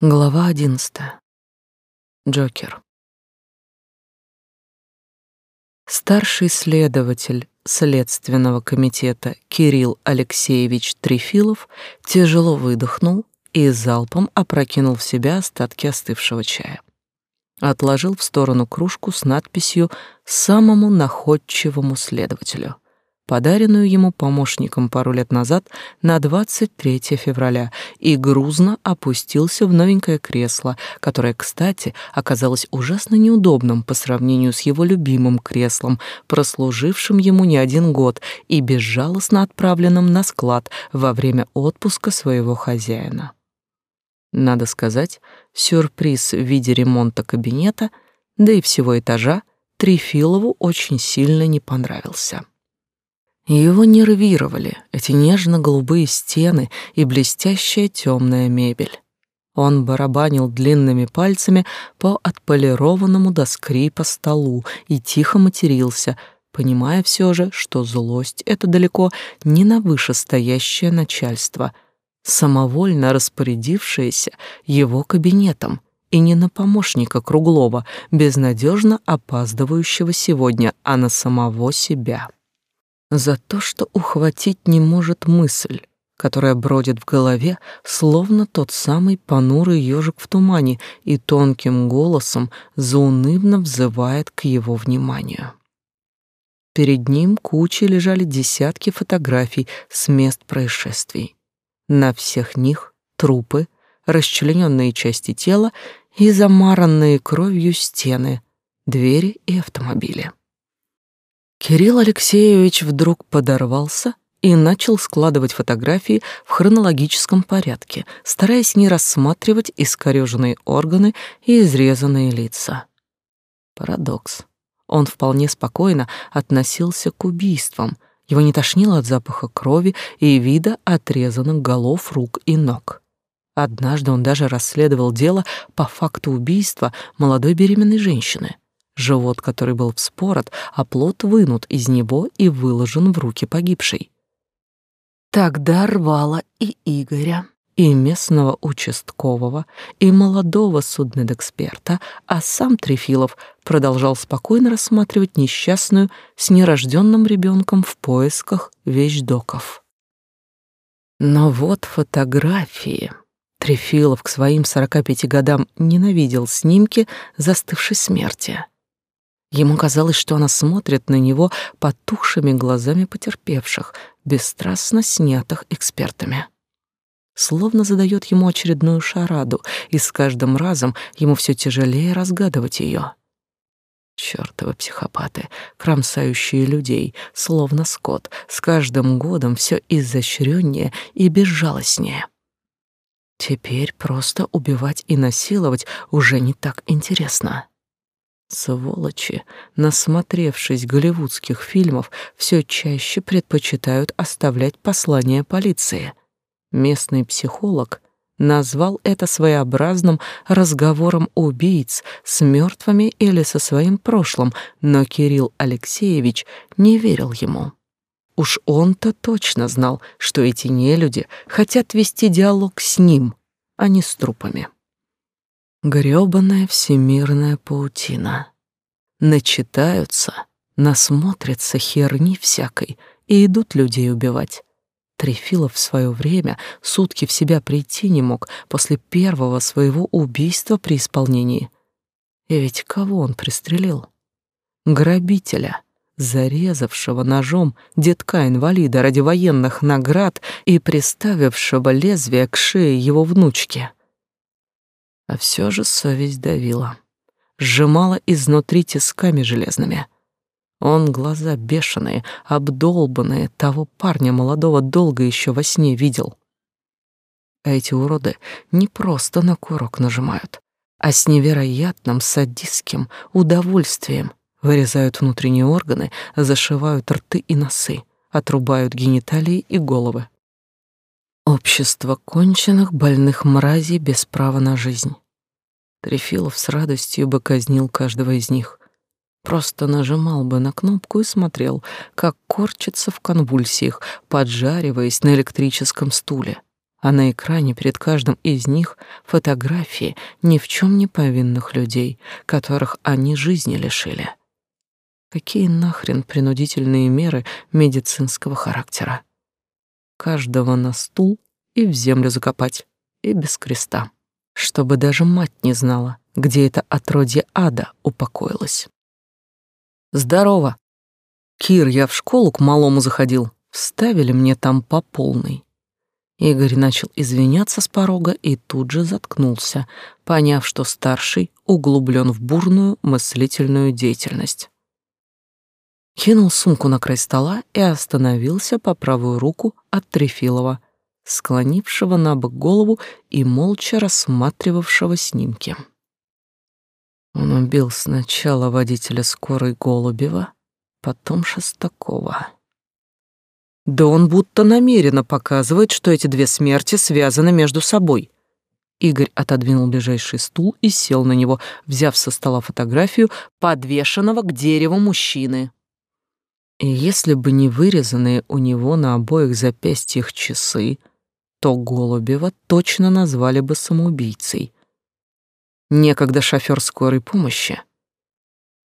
Глава одиннадцатая. Джокер. Старший следователь Следственного комитета Кирилл Алексеевич Трефилов тяжело выдохнул и залпом опрокинул в себя остатки остывшего чая. Отложил в сторону кружку с надписью «Самому находчивому следователю», подаренную ему помощником пару лет назад на 23 февраля, и грузно опустился в новенькое кресло, которое, кстати, оказалось ужасно неудобным по сравнению с его любимым креслом, прослужившим ему не один год и безжалостно отправленным на склад во время отпуска своего хозяина. Надо сказать, сюрприз в виде ремонта кабинета, да и всего этажа, Трифилову очень сильно не понравился. Его нервировали эти нежно-голубые стены и блестящая темная мебель. Он барабанил длинными пальцами по отполированному до скрипа столу и тихо матерился, понимая все же, что злость — это далеко не на вышестоящее начальство, самовольно распорядившееся его кабинетом, и не на помощника Круглова, безнадежно опаздывающего сегодня, а на самого себя за то, что ухватить не может мысль, которая бродит в голове, словно тот самый понурый ежик в тумане и тонким голосом заунывно взывает к его вниманию. Перед ним кучей лежали десятки фотографий с мест происшествий. На всех них трупы, расчлененные части тела и замаранные кровью стены, двери и автомобили. Кирилл Алексеевич вдруг подорвался и начал складывать фотографии в хронологическом порядке, стараясь не рассматривать искорёженные органы и изрезанные лица. Парадокс. Он вполне спокойно относился к убийствам, его не тошнило от запаха крови и вида отрезанных голов, рук и ног. Однажды он даже расследовал дело по факту убийства молодой беременной женщины — живот который был вспорот, а плод вынут из него и выложен в руки погибшей. Тогда рвало и Игоря, и местного участкового, и молодого судмедэксперта, а сам Трефилов продолжал спокойно рассматривать несчастную с нерожденным ребенком в поисках вещдоков. Но вот фотографии. Трефилов к своим 45 годам ненавидел снимки застывшей смерти. Ему казалось, что она смотрит на него потухшими глазами потерпевших, бесстрастно снятых экспертами. Словно задает ему очередную шараду, и с каждым разом ему все тяжелее разгадывать ее. Чёртовы психопаты, кромсающие людей, словно скот, с каждым годом все изощреннее и безжалостнее. Теперь просто убивать и насиловать уже не так интересно. Сволочи, насмотревшись голливудских фильмов, все чаще предпочитают оставлять послания полиции. Местный психолог назвал это своеобразным разговором убийц с мертвыми или со своим прошлым, но Кирилл Алексеевич не верил ему. Уж он-то точно знал, что эти нелюди хотят вести диалог с ним, а не с трупами. Грёбаная всемирная паутина. Начитаются, насмотрятся херни всякой и идут людей убивать. Трефилов в свое время сутки в себя прийти не мог после первого своего убийства при исполнении. И ведь кого он пристрелил? Грабителя, зарезавшего ножом детка-инвалида ради военных наград и приставившего лезвие к шее его внучки. А все же совесть давила, сжимала изнутри тисками железными. Он глаза бешеные, обдолбанные, того парня молодого долго еще во сне видел. А эти уроды не просто на курок нажимают, а с невероятным садистским удовольствием вырезают внутренние органы, зашивают рты и носы, отрубают гениталии и головы. Общество конченых больных мразей без права на жизнь. Трефилов с радостью бы казнил каждого из них. Просто нажимал бы на кнопку и смотрел, как корчится в конвульсиях, поджариваясь на электрическом стуле. а на экране перед каждым из них фотографии ни в чем не повинных людей, которых они жизни лишили. Какие нахрен принудительные меры медицинского характера? Каждого на стул и в землю закопать, и без креста, чтобы даже мать не знала, где это отродье ада упокоилось. «Здорово!» «Кир, я в школу к малому заходил. Вставили мне там по полной». Игорь начал извиняться с порога и тут же заткнулся, поняв, что старший углублен в бурную мыслительную деятельность кинул сумку на край стола и остановился по правую руку от Трефилова, склонившего на бок голову и молча рассматривавшего снимки. Он убил сначала водителя скорой Голубева, потом Шестакова. Да он будто намеренно показывает, что эти две смерти связаны между собой. Игорь отодвинул ближайший стул и сел на него, взяв со стола фотографию подвешенного к дереву мужчины. И если бы не вырезанные у него на обоих запястьях часы, то Голубева точно назвали бы самоубийцей. Некогда шофер скорой помощи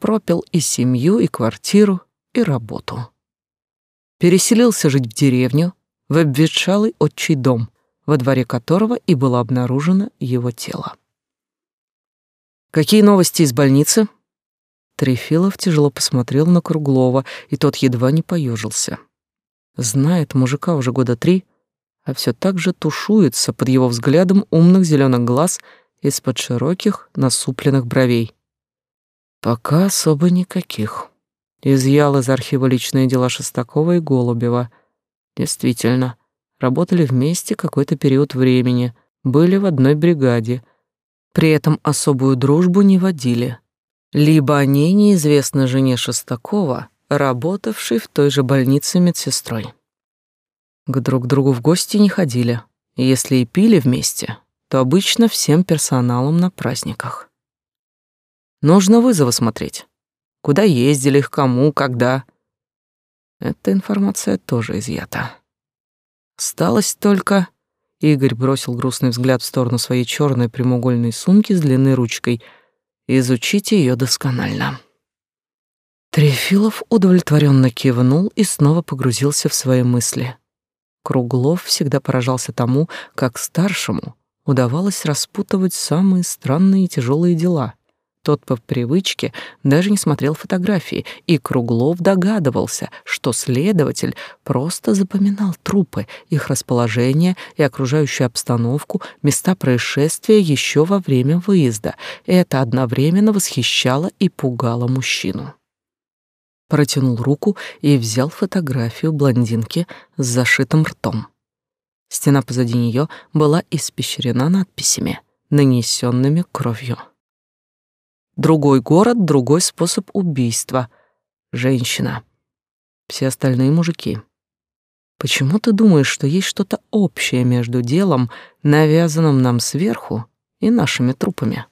пропил и семью, и квартиру, и работу. Переселился жить в деревню, в обветшалый отчий дом, во дворе которого и было обнаружено его тело. «Какие новости из больницы?» Трефилов тяжело посмотрел на Круглова, и тот едва не поежился. Знает мужика уже года три, а все так же тушуется под его взглядом умных зеленых глаз из-под широких насупленных бровей. Пока особо никаких. Изъял из архива личные дела Шестакова и Голубева. Действительно, работали вместе какой-то период времени, были в одной бригаде. При этом особую дружбу не водили либо о ней неизвестно жене Шестакова, работавшей в той же больнице медсестрой. К друг другу в гости не ходили. Если и пили вместе, то обычно всем персоналом на праздниках. Нужно вызовы смотреть. Куда ездили, к кому, когда. Эта информация тоже изъята. Осталось только... Игорь бросил грустный взгляд в сторону своей черной прямоугольной сумки с длинной ручкой — Изучите ее досконально. Трефилов удовлетворенно кивнул и снова погрузился в свои мысли. Круглов всегда поражался тому, как старшему удавалось распутывать самые странные и тяжелые дела — тот по привычке даже не смотрел фотографии, и Круглов догадывался, что следователь просто запоминал трупы, их расположение и окружающую обстановку, места происшествия еще во время выезда. Это одновременно восхищало и пугало мужчину. Протянул руку и взял фотографию блондинки с зашитым ртом. Стена позади нее была испещрена надписями, нанесенными кровью. Другой город, другой способ убийства. Женщина. Все остальные мужики. Почему ты думаешь, что есть что-то общее между делом, навязанным нам сверху, и нашими трупами?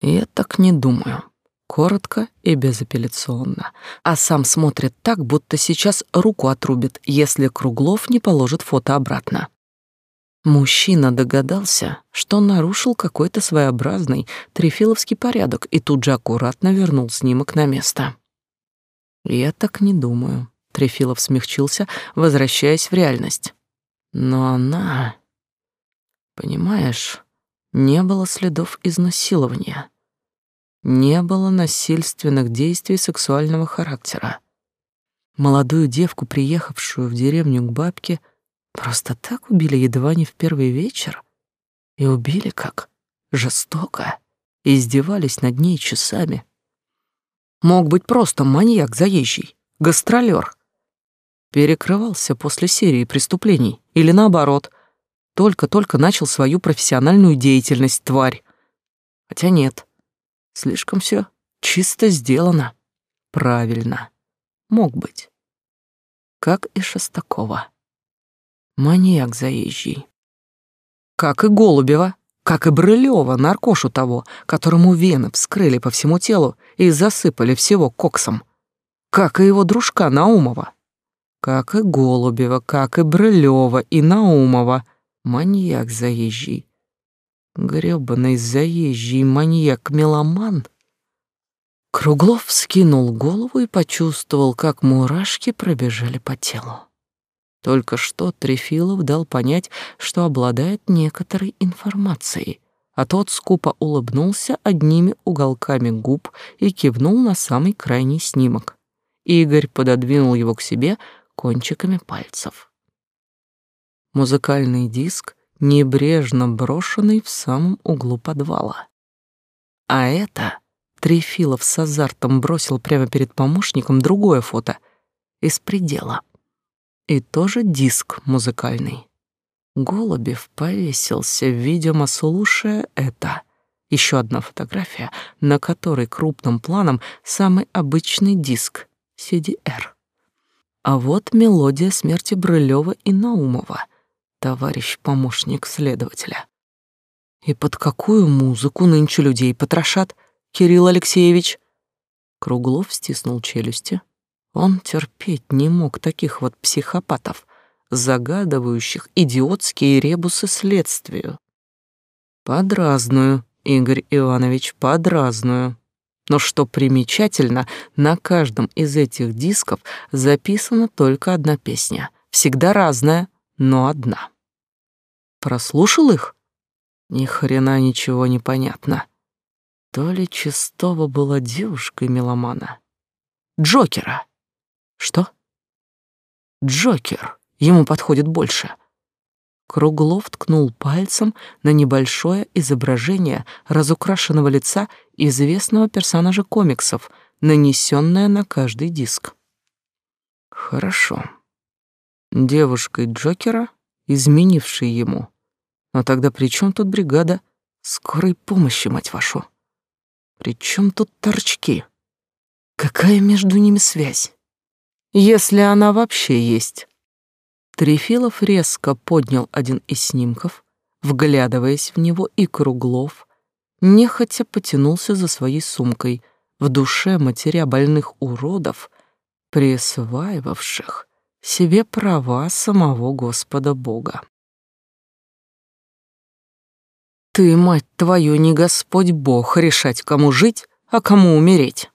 Я так не думаю. Коротко и безапелляционно. А сам смотрит так, будто сейчас руку отрубит, если Круглов не положит фото обратно. Мужчина догадался, что нарушил какой-то своеобразный трефиловский порядок и тут же аккуратно вернул снимок на место. «Я так не думаю», — Трефилов смягчился, возвращаясь в реальность. «Но она... Понимаешь, не было следов изнасилования. Не было насильственных действий сексуального характера. Молодую девку, приехавшую в деревню к бабке, — Просто так убили едва не в первый вечер? И убили как? Жестоко. И издевались над ней часами. Мог быть просто маньяк заезжий, гастролер. Перекрывался после серии преступлений. Или наоборот, только-только начал свою профессиональную деятельность, тварь. Хотя нет, слишком все чисто сделано. Правильно. Мог быть. Как и Шестакова. Маньяк заезжий. Как и Голубева, как и Брылева, наркошу того, которому вены вскрыли по всему телу и засыпали всего коксом. Как и его дружка Наумова. Как и Голубева, как и Брылева и Наумова. Маньяк заезжий. грёбаный заезжий маньяк-меломан. Круглов скинул голову и почувствовал, как мурашки пробежали по телу. Только что Трефилов дал понять, что обладает некоторой информацией, а тот скупо улыбнулся одними уголками губ и кивнул на самый крайний снимок. Игорь пододвинул его к себе кончиками пальцев. Музыкальный диск, небрежно брошенный в самом углу подвала. А это Трефилов с азартом бросил прямо перед помощником другое фото из предела — и тоже диск музыкальный. Голубев повесился, видимо, слушая это. Еще одна фотография, на которой крупным планом самый обычный диск CDR. А вот мелодия смерти Брылева и Наумова, товарищ помощник следователя. И под какую музыку нынче людей потрошат, Кирилл Алексеевич? Круглов стиснул челюсти, он терпеть не мог таких вот психопатов, загадывающих идиотские ребусы следствию. Подразную, Игорь Иванович, подразную. Но что примечательно, на каждом из этих дисков записана только одна песня. Всегда разная, но одна. Прослушал их? Ни хрена ничего не понятно. То ли Чистова была девушкой меломана. Джокера. Что? Джокер. Ему подходит больше. Круглов ткнул пальцем на небольшое изображение разукрашенного лица известного персонажа комиксов, нанесенное на каждый диск. Хорошо. Девушкой Джокера, изменившей ему. Но тогда при чем тут бригада скорой помощи, мать вашу? При чем тут торчки? Какая между ними связь? Если она вообще есть. Трефилов резко поднял один из снимков, вглядываясь в него, и Круглов нехотя потянулся за своей сумкой, в душе матеря больных уродов, присваивавших себе права самого Господа Бога. Ты, мать твою, не Господь Бог решать, кому жить, а кому умереть.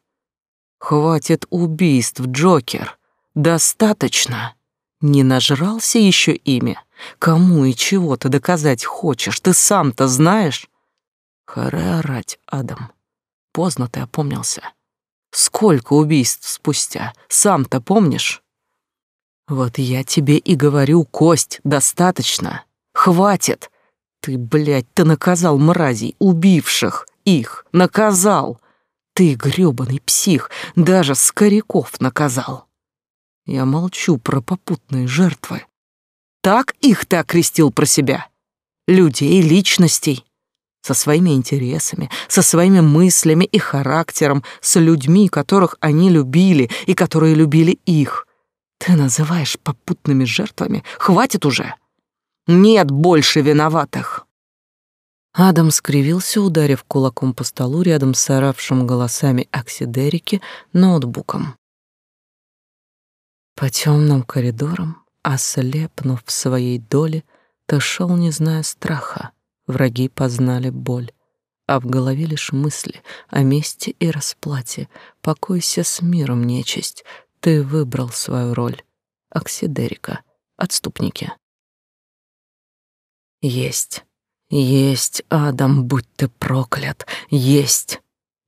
Хватит убийств, Джокер. Достаточно. Не нажрался еще ими? Кому и чего ты доказать хочешь? Ты сам-то знаешь? Харе орать, Адам. Поздно ты опомнился. Сколько убийств спустя? Сам-то помнишь? Вот я тебе и говорю, Кость, достаточно. Хватит. Ты, блядь, ты наказал мразей, убивших их. Наказал. Ты, грёбаный псих, даже скоряков наказал. Я молчу про попутные жертвы. Так их ты окрестил про себя. Людей, личностей. Со своими интересами, со своими мыслями и характером, с людьми, которых они любили и которые любили их. Ты называешь попутными жертвами? Хватит уже. Нет больше виноватых. Адам скривился, ударив кулаком по столу рядом с оравшим голосами Оксидерики ноутбуком. По темным коридорам, ослепнув в своей доле, ты шел, не зная страха. Враги познали боль, а в голове лишь мысли о мести и расплате. Покойся с миром, нечисть, ты выбрал свою роль. Оксидерика, отступники. Есть, есть, Адам, будь ты проклят, есть.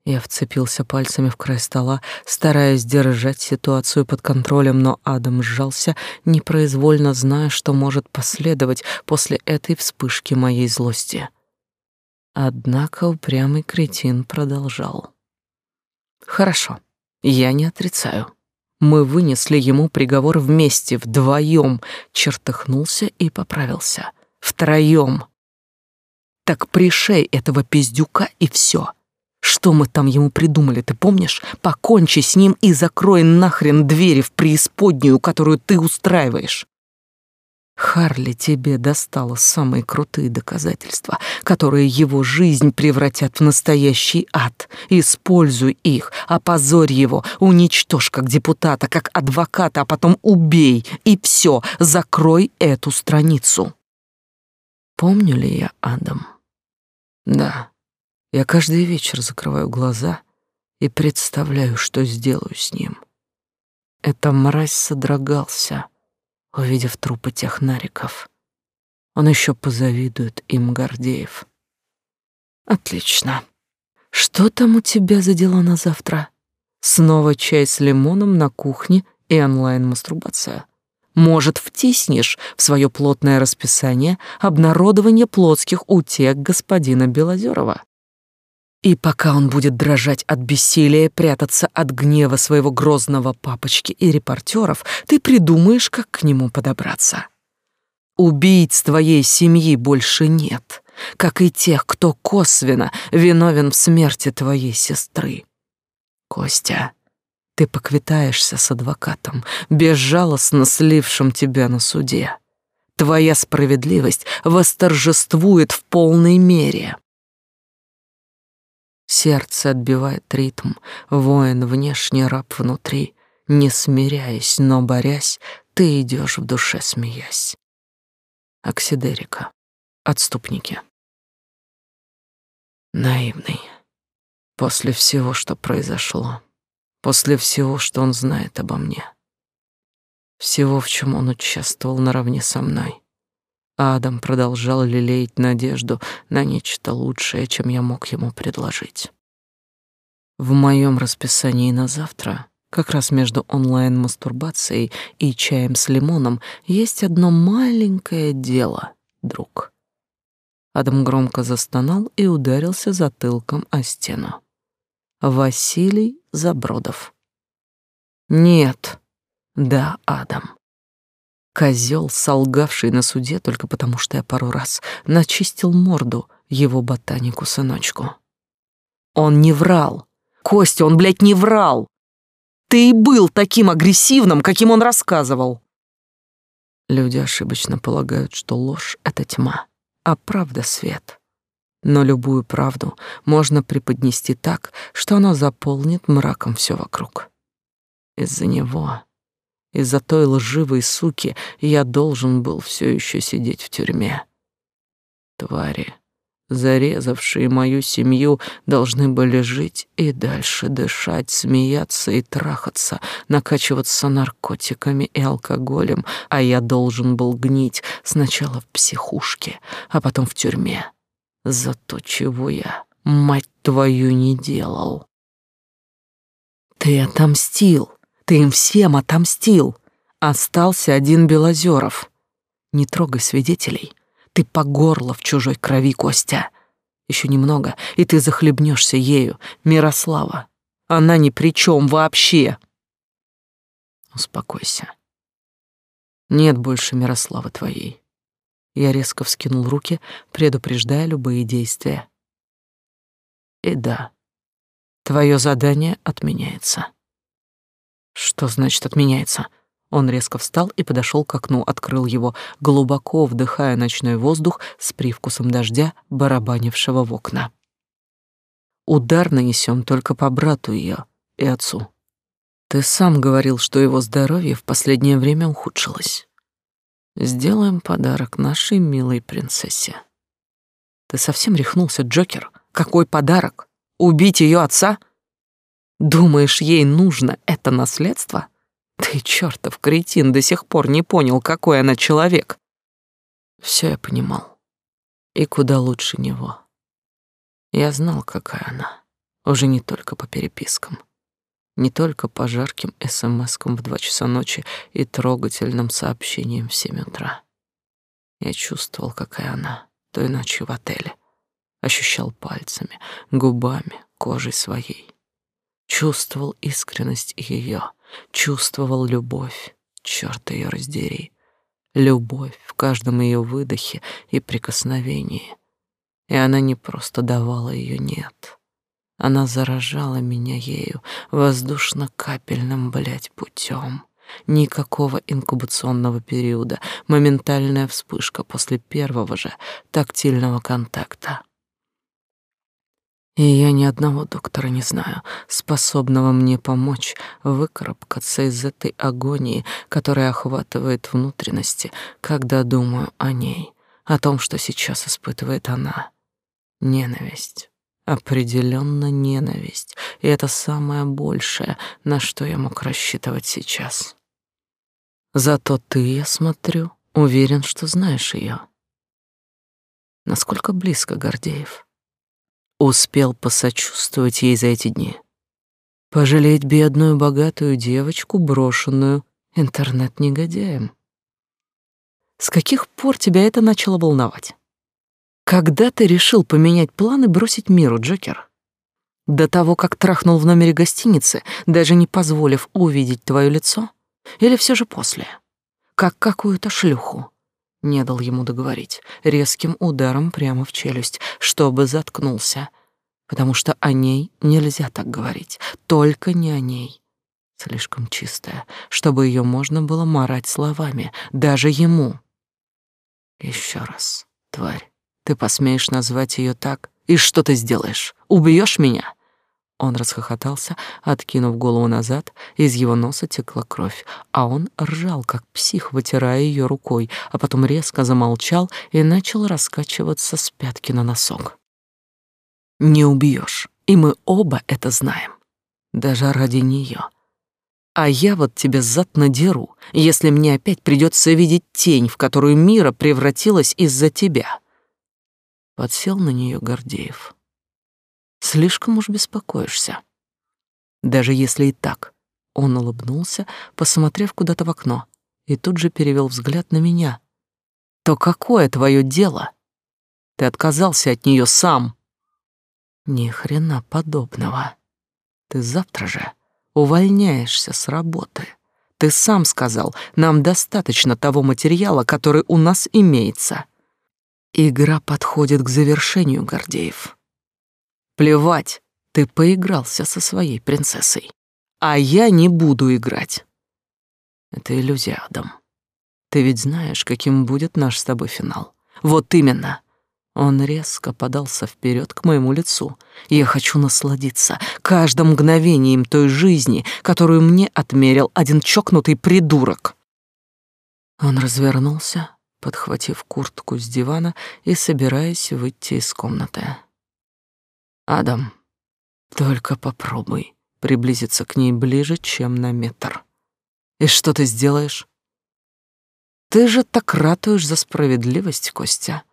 Я вцепился пальцами в край стола, стараясь держать ситуацию под контролем, но Адам сжался, непроизвольно зная, что может последовать после этой вспышки моей злости. Однако упрямый кретин продолжал. «Хорошо, я не отрицаю. Мы вынесли ему приговор вместе, вдвоем», чертыхнулся и поправился. «Втроем. Так пришей этого пиздюка и все. Что мы там ему придумали, ты помнишь? Покончи с ним и закрой нахрен двери в преисподнюю, которую ты устраиваешь. Харли тебе достало самые крутые доказательства, которые его жизнь превратят в настоящий ад. Используй их, опозорь его, уничтожь как депутата, как адвоката, а потом убей, и все, закрой эту страницу. Помню ли я Адам? Да. Я каждый вечер закрываю глаза и представляю, что сделаю с ним. Эта мразь содрогался, увидев трупы тех нариков. Он еще позавидует им Гордеев. Отлично. Что там у тебя за дела на завтра? Снова чай с лимоном на кухне и онлайн-мастурбация. Может, втиснешь в свое плотное расписание обнародование плотских утек господина Белозерова? И пока он будет дрожать от бессилия, прятаться от гнева своего грозного папочки и репортеров, ты придумаешь, как к нему подобраться. Убийц твоей семьи больше нет, как и тех, кто косвенно виновен в смерти твоей сестры. Костя, ты поквитаешься с адвокатом, безжалостно слившим тебя на суде. Твоя справедливость восторжествует в полной мере. Сердце отбивает ритм, воин внешне, раб внутри. Не смиряясь, но борясь, ты идешь в душе смеясь. Оксидерика. Отступники. Наивный. После всего, что произошло, после всего, что он знает обо мне, всего, в чем он участвовал наравне со мной, Адам продолжал лелеять надежду на нечто лучшее, чем я мог ему предложить. В моем расписании на завтра, как раз между онлайн-мастурбацией и чаем с лимоном, есть одно маленькое дело, друг. Адам громко застонал и ударился затылком о стену. Василий Забродов. Нет. Да, Адам. Козел, солгавший на суде только потому, что я пару раз начистил морду его ботанику-сыночку. Он не врал. Костя, он, блядь, не врал. Ты и был таким агрессивным, каким он рассказывал. Люди ошибочно полагают, что ложь — это тьма, а правда — свет. Но любую правду можно преподнести так, что она заполнит мраком все вокруг. Из-за него из-за той лживой суки я должен был все еще сидеть в тюрьме. Твари, зарезавшие мою семью, должны были жить и дальше дышать, смеяться и трахаться, накачиваться наркотиками и алкоголем, а я должен был гнить сначала в психушке, а потом в тюрьме. За то, чего я, мать твою, не делал. Ты отомстил. Ты им всем отомстил. Остался один Белозеров. Не трогай свидетелей. Ты по горло в чужой крови, Костя. Еще немного, и ты захлебнешься ею, Мирослава. Она ни при чем вообще. Успокойся. Нет больше Мирославы твоей. Я резко вскинул руки, предупреждая любые действия. И да, твое задание отменяется. Что значит отменяется? Он резко встал и подошел к окну, открыл его, глубоко вдыхая ночной воздух с привкусом дождя, барабанившего в окна. Удар нанесем только по брату ее и отцу. Ты сам говорил, что его здоровье в последнее время ухудшилось. Сделаем подарок нашей милой принцессе. Ты совсем рехнулся, Джокер? Какой подарок? Убить ее отца? — Думаешь, ей нужно это наследство? Ты чертов кретин до сих пор не понял, какой она человек. Все я понимал. И куда лучше него. Я знал, какая она. Уже не только по перепискам. Не только по жарким смскам в два часа ночи и трогательным сообщениям в семь утра. Я чувствовал, какая она той ночью в отеле. Ощущал пальцами, губами, кожей своей чувствовал искренность ее, чувствовал любовь, черт ее раздери, любовь в каждом ее выдохе и прикосновении. И она не просто давала ее нет. Она заражала меня ею воздушно-капельным, блядь, путем. Никакого инкубационного периода, моментальная вспышка после первого же тактильного контакта. И я ни одного доктора не знаю, способного мне помочь выкарабкаться из этой агонии, которая охватывает внутренности, когда думаю о ней, о том, что сейчас испытывает она. Ненависть. Определенно ненависть. И это самое большее, на что я мог рассчитывать сейчас. Зато ты, я смотрю, уверен, что знаешь ее. Насколько близко Гордеев. Успел посочувствовать ей за эти дни. Пожалеть бедную богатую девочку, брошенную интернет-негодяем. С каких пор тебя это начало волновать? Когда ты решил поменять планы и бросить миру, Джокер? До того, как трахнул в номере гостиницы, даже не позволив увидеть твое лицо? Или все же после? Как какую-то шлюху? Не дал ему договорить, резким ударом прямо в челюсть, чтобы заткнулся, потому что о ней нельзя так говорить, только не о ней. Слишком чистая, чтобы ее можно было марать словами, даже ему. Еще раз, тварь. Ты посмеешь назвать ее так? И что ты сделаешь? Убьешь меня?» Он расхохотался, откинув голову назад, из его носа текла кровь, а он ржал, как псих, вытирая ее рукой, а потом резко замолчал и начал раскачиваться с пятки на носок. «Не убьешь, и мы оба это знаем, даже ради нее. А я вот тебе зад надеру, если мне опять придется видеть тень, в которую мира превратилась из-за тебя». Подсел на нее Гордеев. Слишком уж беспокоишься. Даже если и так. Он улыбнулся, посмотрев куда-то в окно, и тут же перевел взгляд на меня. То какое твое дело? Ты отказался от нее сам. Ни хрена подобного. Ты завтра же увольняешься с работы. Ты сам сказал, нам достаточно того материала, который у нас имеется. Игра подходит к завершению, Гордеев. Плевать, ты поигрался со своей принцессой. А я не буду играть. Это иллюзия, Адам. Ты ведь знаешь, каким будет наш с тобой финал. Вот именно. Он резко подался вперед к моему лицу. Я хочу насладиться каждым мгновением той жизни, которую мне отмерил один чокнутый придурок. Он развернулся, подхватив куртку с дивана и собираясь выйти из комнаты. «Адам, только попробуй приблизиться к ней ближе, чем на метр. И что ты сделаешь? Ты же так ратуешь за справедливость, Костя.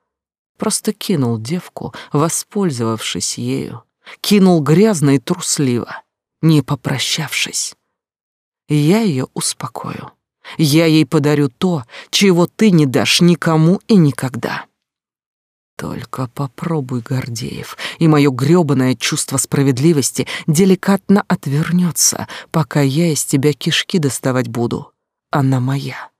Просто кинул девку, воспользовавшись ею. Кинул грязно и трусливо, не попрощавшись. Я ее успокою. Я ей подарю то, чего ты не дашь никому и никогда. Только попробуй, Гордеев, и мое грёбаное чувство справедливости деликатно отвернется, пока я из тебя кишки доставать буду. Она моя.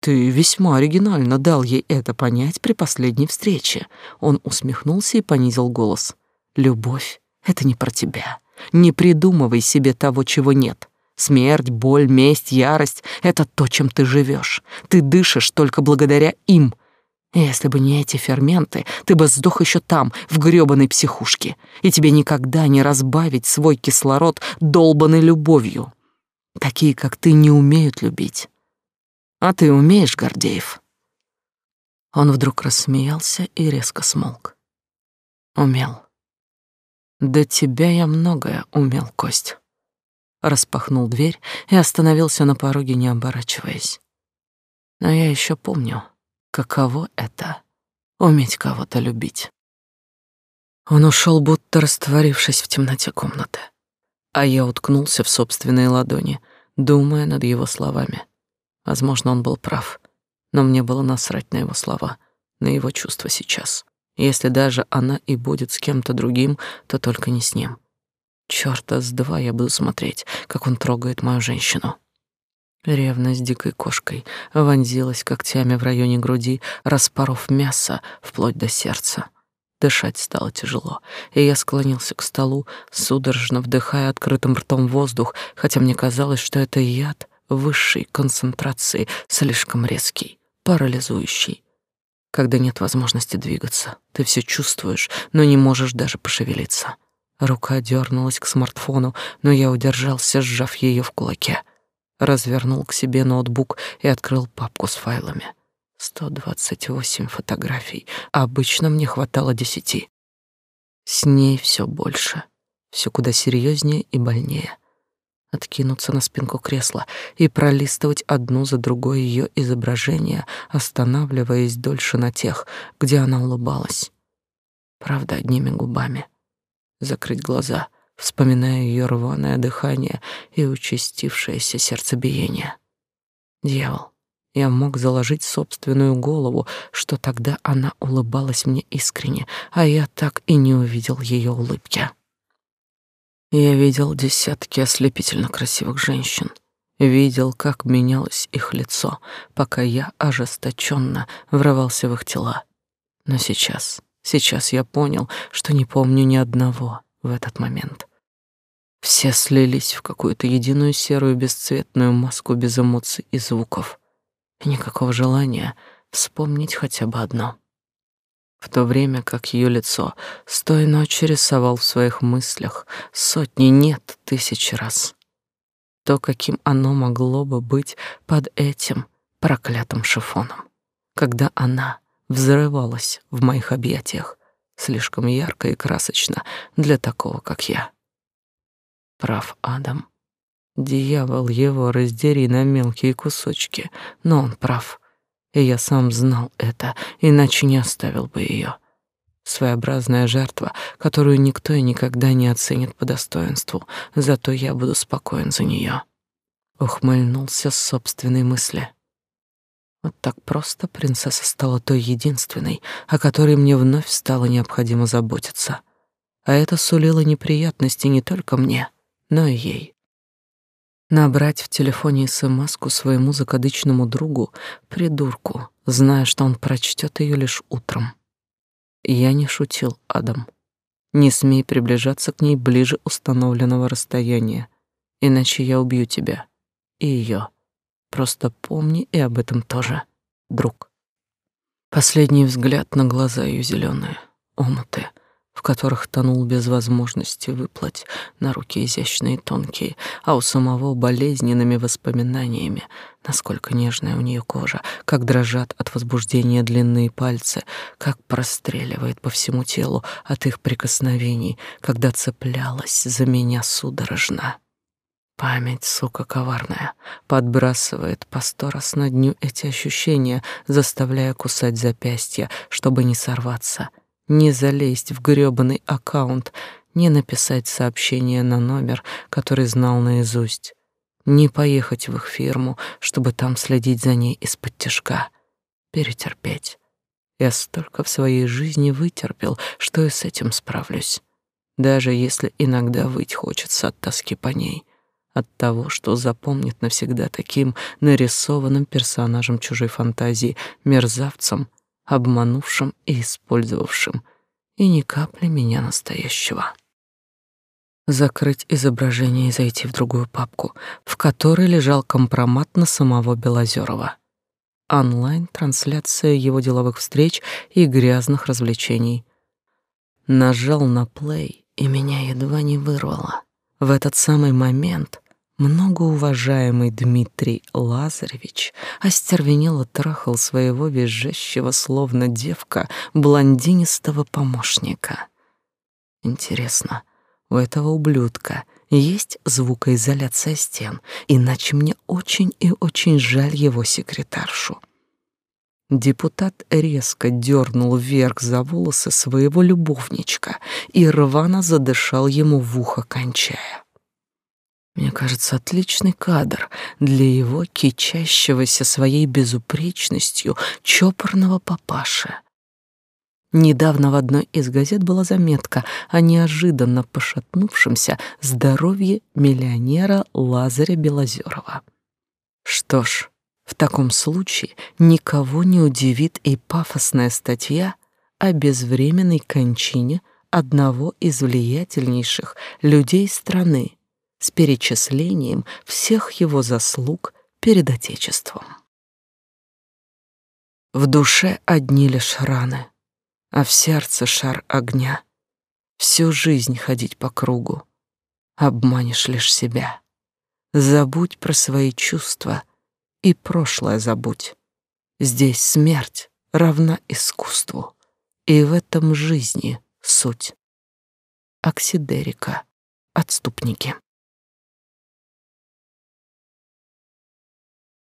Ты весьма оригинально дал ей это понять при последней встрече. Он усмехнулся и понизил голос. Любовь — это не про тебя. Не придумывай себе того, чего нет. Смерть, боль, месть, ярость — это то, чем ты живешь. Ты дышишь только благодаря им. Если бы не эти ферменты, ты бы сдох еще там, в грёбаной психушке, и тебе никогда не разбавить свой кислород долбанной любовью. Такие, как ты, не умеют любить. А ты умеешь, Гордеев?» Он вдруг рассмеялся и резко смолк. «Умел. До тебя я многое умел, Кость» распахнул дверь и остановился на пороге, не оборачиваясь. Но я еще помню, каково это — уметь кого-то любить. Он ушел, будто растворившись в темноте комнаты, а я уткнулся в собственные ладони, думая над его словами. Возможно, он был прав, но мне было насрать на его слова, на его чувства сейчас. Если даже она и будет с кем-то другим, то только не с ним. Чёрта с два я буду смотреть, как он трогает мою женщину. Ревность дикой кошкой вонзилась когтями в районе груди, распоров мясо вплоть до сердца. Дышать стало тяжело, и я склонился к столу, судорожно вдыхая открытым ртом воздух, хотя мне казалось, что это яд высшей концентрации, слишком резкий, парализующий. Когда нет возможности двигаться, ты все чувствуешь, но не можешь даже пошевелиться. Рука дернулась к смартфону, но я удержался, сжав ее в кулаке. Развернул к себе ноутбук и открыл папку с файлами. Сто двадцать восемь фотографий. Обычно мне хватало десяти. С ней все больше, все куда серьезнее и больнее. Откинуться на спинку кресла и пролистывать одну за другой ее изображения, останавливаясь дольше на тех, где она улыбалась. Правда, одними губами. Закрыть глаза, вспоминая ее рваное дыхание и участившееся сердцебиение. Дьявол, я мог заложить собственную голову, что тогда она улыбалась мне искренне, а я так и не увидел ее улыбки. Я видел десятки ослепительно красивых женщин, видел, как менялось их лицо, пока я ожесточенно врывался в их тела. Но сейчас, сейчас я понял, что не помню ни одного в этот момент. Все слились в какую-то единую серую бесцветную маску без эмоций и звуков — и никакого желания вспомнить хотя бы одно. В то время как ее лицо с той ночи рисовал в своих мыслях сотни, нет, тысячи раз. То, каким оно могло бы быть под этим проклятым шифоном, когда она взрывалась в моих объятиях, слишком ярко и красочно для такого, как я. Прав Адам. Дьявол его раздери на мелкие кусочки, но он прав. И я сам знал это, иначе не оставил бы ее. Своеобразная жертва, которую никто и никогда не оценит по достоинству, зато я буду спокоен за нее. Ухмыльнулся с собственной мысли. Вот так просто принцесса стала той единственной, о которой мне вновь стало необходимо заботиться. А это сулило неприятности не только мне, но и ей. Набрать в телефоне СМС-ку своему закадычному другу, придурку, зная, что он прочтет ее лишь утром. Я не шутил, Адам. Не смей приближаться к ней ближе установленного расстояния, иначе я убью тебя и ее. Просто помни и об этом тоже, друг. Последний взгляд на глаза ее зеленые, омуты — в которых тонул без возможности выплыть, на руки изящные тонкие, а у самого болезненными воспоминаниями, насколько нежная у нее кожа, как дрожат от возбуждения длинные пальцы, как простреливает по всему телу от их прикосновений, когда цеплялась за меня судорожно. Память, сука коварная, подбрасывает по сто раз на дню эти ощущения, заставляя кусать запястья, чтобы не сорваться — не залезть в грёбаный аккаунт, не написать сообщение на номер, который знал наизусть, не поехать в их фирму, чтобы там следить за ней из-под тяжка, перетерпеть. Я столько в своей жизни вытерпел, что и с этим справлюсь. Даже если иногда выть хочется от тоски по ней, от того, что запомнит навсегда таким нарисованным персонажем чужой фантазии, мерзавцем, обманувшим и использовавшим, и ни капли меня настоящего. Закрыть изображение и зайти в другую папку, в которой лежал компромат на самого Белозерова. Онлайн-трансляция его деловых встреч и грязных развлечений. Нажал на плей, и меня едва не вырвало. В этот самый момент Многоуважаемый Дмитрий Лазаревич остервенело трахал своего визжащего, словно девка, блондинистого помощника. Интересно, у этого ублюдка есть звукоизоляция стен, иначе мне очень и очень жаль его секретаршу. Депутат резко дернул вверх за волосы своего любовничка и рвано задышал ему в ухо, кончая. Мне кажется, отличный кадр для его кичащегося своей безупречностью чопорного папаши. Недавно в одной из газет была заметка о неожиданно пошатнувшемся здоровье миллионера Лазаря Белозерова. Что ж, в таком случае никого не удивит и пафосная статья о безвременной кончине одного из влиятельнейших людей страны, с перечислением всех его заслуг перед Отечеством. В душе одни лишь раны, а в сердце шар огня. Всю жизнь ходить по кругу, обманешь лишь себя. Забудь про свои чувства и прошлое забудь. Здесь смерть равна искусству, и в этом жизни суть. Оксидерика. Отступники.